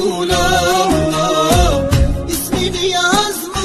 Mevlam İsmini yazmışım.